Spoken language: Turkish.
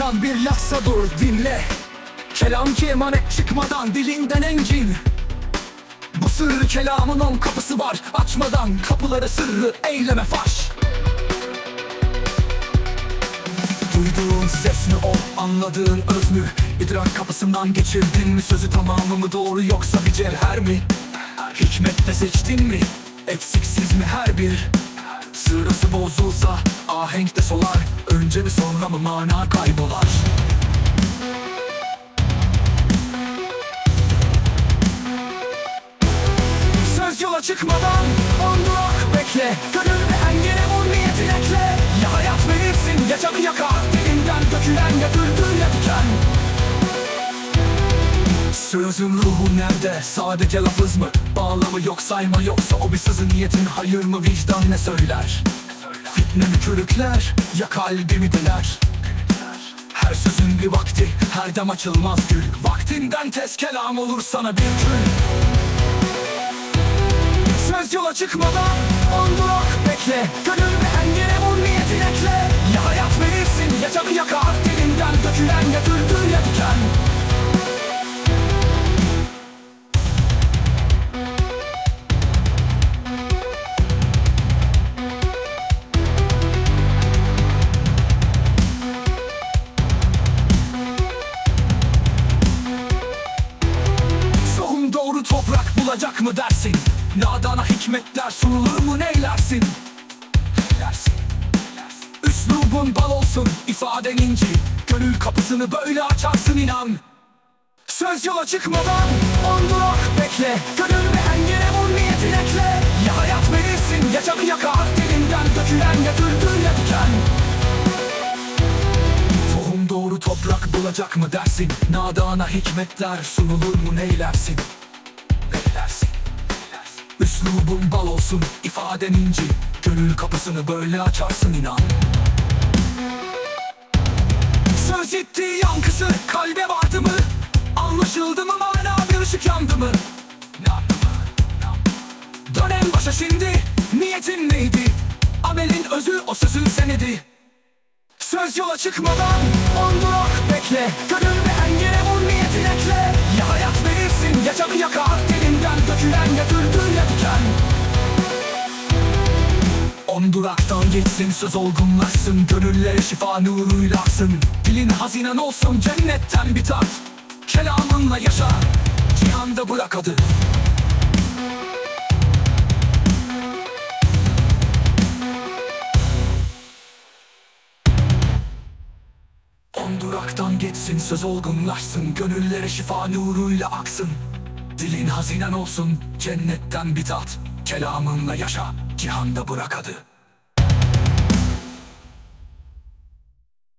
can bir lafsa dur dinle. Kelam ki emanet çıkmadan dilinden encin Bu sırrı kelamın on kapısı var. Açmadan kapıları sırrı eyleme faş. Duyduğun ses mi o anladığın öz mü? İdrak kapısından geçirdin mi sözü tamamı mı doğru yoksa bir cevher mi? Hikmette seçtin mi? Eksiksiz mi her bir? Sırası bozulsa ahenkte solar Önce mi sonra mı mana kaybolar Söz yola çıkmadan on durak bekle Gönül ve engele vur niyetin ekle Ya hayat verirsin ya canı yakar Dilinden dökülen ya düldül ya diken Sözün ruhu nerede? Sadece lafız mı? Bağlamı yok sayma yoksa o bir sızı niyetin hayır mı vicdan ne söyler? Fitne mi körükler ya kalbimi deler? Her sözün bir vakti her dem açılmaz gül Vaktinden tez kelam olur sana bir kül Söz yola çıkmadan on bulacak mı dersin? Nadana hikmetler sunulur mu neylersin? Neylersin? Üslubun bal olsun, ifaden inci Gönül kapısını böyle açarsın inan Söz yola çıkmadan on durak bekle Gönül ve engele vur niyetin ekle Ya hayat verirsin ya canı yakar Dilinden dökülen ya düldül ya diken Tohum doğru toprak bulacak mı dersin? Nadana hikmetler sunulur mu? Neylersin? Üslubun bal olsun, ifaden inci Gönül kapısını böyle açarsın inan Söz ettiği yankısı kalbe vardı mı? Anlaşıldı mı mana bir ışık yandı mı? Yandı mı? Dön en başa şimdi Niyetin neydi? Amelin özü o sözün senedi Söz yola çıkmadan on durak bekle Gönül ve engele vur niyetin ekle Ya hayat verirsin ya canı yakar On duraktan geçsin söz olgunlaşsın Gönüllere şifa nuruyla aksın. Dilin hazinen olsun cennetten bir tat Kelamınla yaşa Cihanda bırak adı. On duraktan geçsin söz olgunlaşsın Gönüllere şifa nuruyla aksın. Dilin hazinen olsun cennetten bir tat Kelamınla yaşa cihanda bırak adı